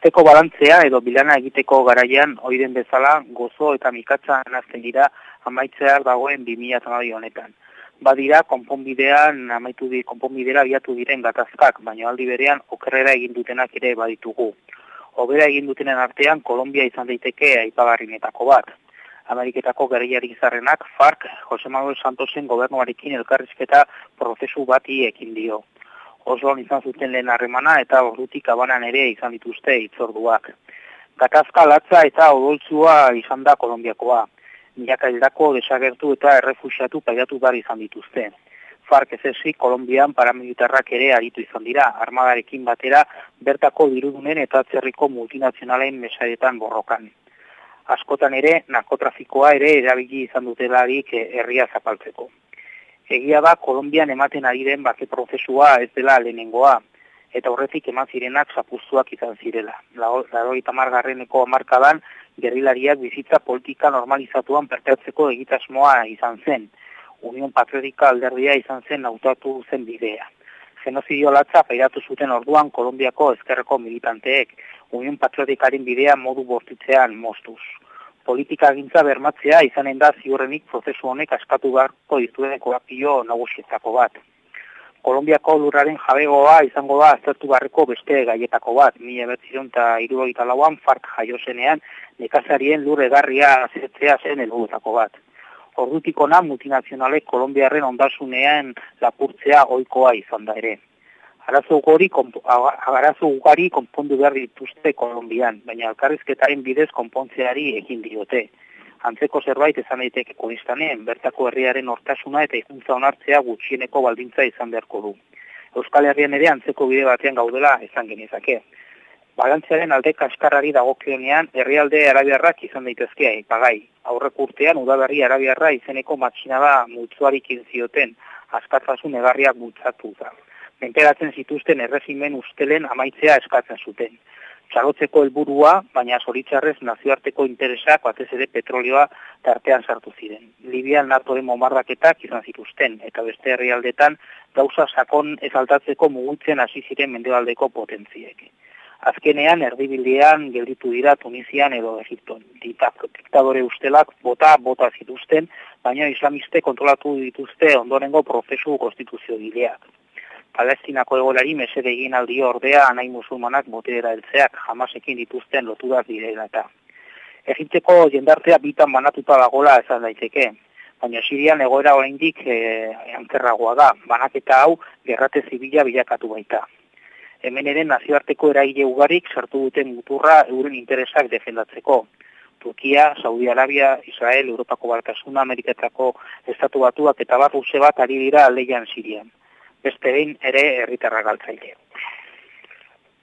urteko balantzea edo bilana egiteko garaian oiden bezala gozo eta mikatza nazten dira amaitzeak dagoen 2008 honetan. Badira, konponbidean, amaitu di, konponbidera biatu diren gatazkak, baina aldi berean okerrera egin dutenak ere baditugu. Obera egin dutenen artean, Kolombia izan daiteke aipagarrinetako bat. Ameriketako gerriari izarrenak, FARC, Jose Manuel Santosen gobernuarekin elkarrizketa prozesu bati ekin dio oso izan zuten lehen harremana eta ordutik abanan ere izan dituzte itzorduak. Gatazka latza eta odoltzua izan da Kolombiakoa. Milaka hildako desagertu eta errefusiatu paiatu bar izan dituzte. Fark ez Kolombian paramilitarrak ere aritu izan dira, armadarekin batera bertako dirudunen eta atzerriko multinazionalen mesaetan borrokan. Askotan ere, narkotrafikoa ere erabili izan dutelarik herria zapaltzeko. Egia da, Kolombian ematen ari den bake prozesua ez dela lehenengoa, eta horretik eman zirenak zapuztuak izan zirela. Laro eta margarreneko amarkadan, gerrilariak bizitza politika normalizatuan pertertzeko egitasmoa izan zen. Union Patriotika alderdia izan zen nautatu zen bidea. Genozidio latza pairatu zuten orduan Kolombiako ezkerreko militanteek, Union Patriotikaren bidea modu bortitzean mostuz politika gintza bermatzea izanen da ziurrenik prozesu honek askatu beharko ditueneko apio nagusietako bat. Kolombiako lurraren jabegoa izango da aztertu barreko beste gaietako bat. Mila betziron eta irurogeita lauan fark jaiozenean nekazarien lur egarria azetzea zen helbutako bat. Ordutikona multinazionalek Kolombiarren ondasunean lapurtzea oikoa izan da ere arazo ugari arazo ugari konpondu behar dituzte Kolombian, baina alkarrizketaren bidez konpontzeari ekin diote. Antzeko zerbait ezan daiteke kodistanen, bertako herriaren hortasuna eta izuntza onartzea gutxieneko baldintza izan beharko du. Euskal Herrian ere antzeko bide batean gaudela ezan genezake. Balantzearen alde kaskarrari dagokionean herrialde arabiarrak izan daitezke aipagai. Aurrek urtean udaberri arabiarra izeneko matxinada multzuarik zioten askatzasun egarriak bultzatu da menperatzen zituzten errezimen ustelen amaitzea eskatzen zuten. Txarotzeko helburua, baina zoritzarrez nazioarteko interesak batez ere petrolioa tartean sartu ziren. Libian natoren momarraketak izan zituzten, eta beste herrialdetan gauza sakon ezaltatzeko mugutzen hasi ziren mendebaldeko potentziek. Azkenean, erdibildean gelditu dira Tunisian edo Egipton. Diktadore ustelak bota bota zituzten, baina islamiste kontrolatu dituzte ondorengo prozesu konstituzio gileak. Palestinako egolari mesede egin aldi ordea anai musulmanak botera eltzeak jamasekin dituzten loturak direla eta. Egipteko jendartea bitan banatuta dagola ezan daiteke, baina Sirian egoera oraindik e, ankerragoa da, banaketa hau gerrate zibila bilakatu baita. Hemen ere nazioarteko eraile ugarik sartu duten muturra euren interesak defendatzeko. Turkia, Saudi Arabia, Israel, Europako Baltasuna, Ameriketako Estatu Batuak eta bat bat ari dira aleian Sirian beste behin ere herritarra galtzaile.